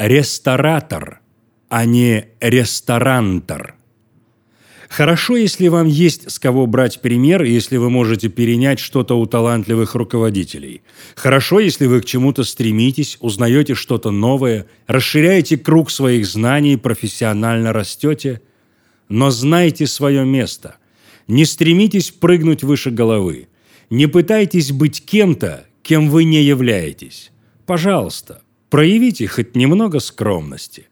ресторатор, а не ресторантор. Хорошо, если вам есть с кого брать пример, если вы можете перенять что-то у талантливых руководителей. Хорошо, если вы к чему-то стремитесь, узнаете что-то новое, расширяете круг своих знаний, профессионально растете. Но знайте свое место. Не стремитесь прыгнуть выше головы. Не пытайтесь быть кем-то, кем вы не являетесь. Пожалуйста, проявите хоть немного скромности.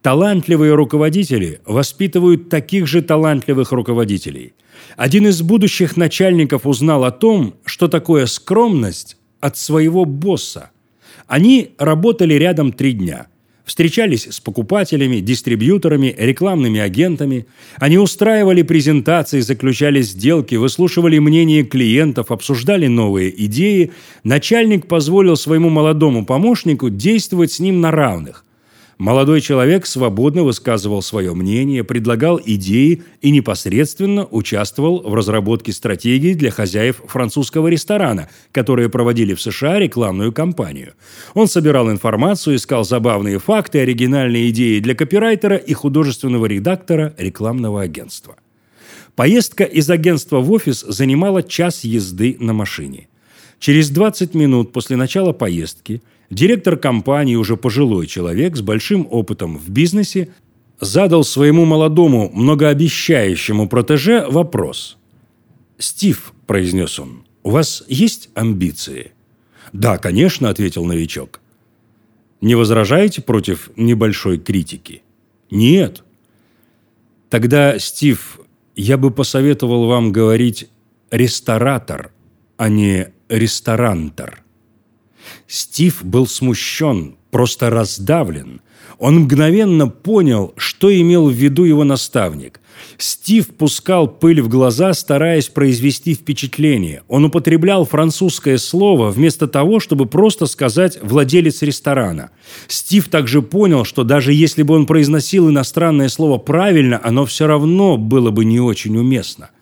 Талантливые руководители воспитывают таких же талантливых руководителей. Один из будущих начальников узнал о том, что такое скромность от своего босса. Они работали рядом три дня. Встречались с покупателями, дистрибьюторами, рекламными агентами. Они устраивали презентации, заключали сделки, выслушивали мнения клиентов, обсуждали новые идеи. Начальник позволил своему молодому помощнику действовать с ним на равных. Молодой человек свободно высказывал свое мнение, предлагал идеи и непосредственно участвовал в разработке стратегии для хозяев французского ресторана, которые проводили в США рекламную кампанию. Он собирал информацию, искал забавные факты, оригинальные идеи для копирайтера и художественного редактора рекламного агентства. Поездка из агентства в офис занимала час езды на машине. Через 20 минут после начала поездки – Директор компании, уже пожилой человек с большим опытом в бизнесе, задал своему молодому, многообещающему протеже вопрос. «Стив», – произнес он, – «у вас есть амбиции?» «Да, конечно», – ответил новичок. «Не возражаете против небольшой критики?» «Нет». «Тогда, Стив, я бы посоветовал вам говорить «ресторатор», а не «ресторантор». Стив был смущен, просто раздавлен. Он мгновенно понял, что имел в виду его наставник. Стив пускал пыль в глаза, стараясь произвести впечатление. Он употреблял французское слово вместо того, чтобы просто сказать «владелец ресторана». Стив также понял, что даже если бы он произносил иностранное слово правильно, оно все равно было бы не очень уместно –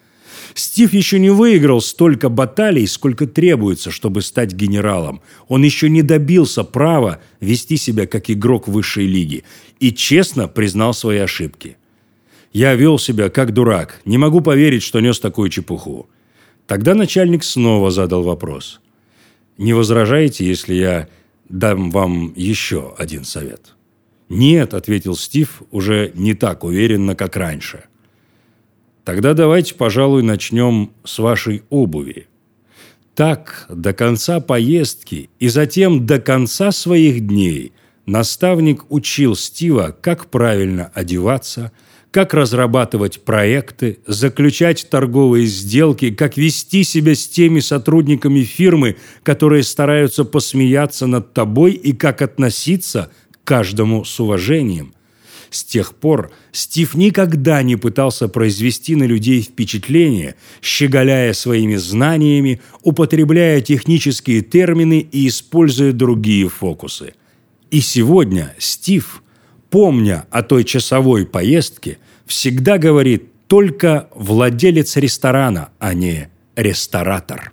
Стив еще не выиграл столько баталий, сколько требуется, чтобы стать генералом. Он еще не добился права вести себя как игрок высшей лиги и честно признал свои ошибки. Я вел себя как дурак, не могу поверить, что нес такую чепуху. Тогда начальник снова задал вопрос. «Не возражаете, если я дам вам еще один совет?» «Нет», — ответил Стив уже не так уверенно, как раньше. Тогда давайте, пожалуй, начнем с вашей обуви. Так, до конца поездки и затем до конца своих дней наставник учил Стива, как правильно одеваться, как разрабатывать проекты, заключать торговые сделки, как вести себя с теми сотрудниками фирмы, которые стараются посмеяться над тобой и как относиться к каждому с уважением. С тех пор Стив никогда не пытался произвести на людей впечатление, щеголяя своими знаниями, употребляя технические термины и используя другие фокусы. И сегодня Стив, помня о той часовой поездке, всегда говорит только владелец ресторана, а не ресторатор.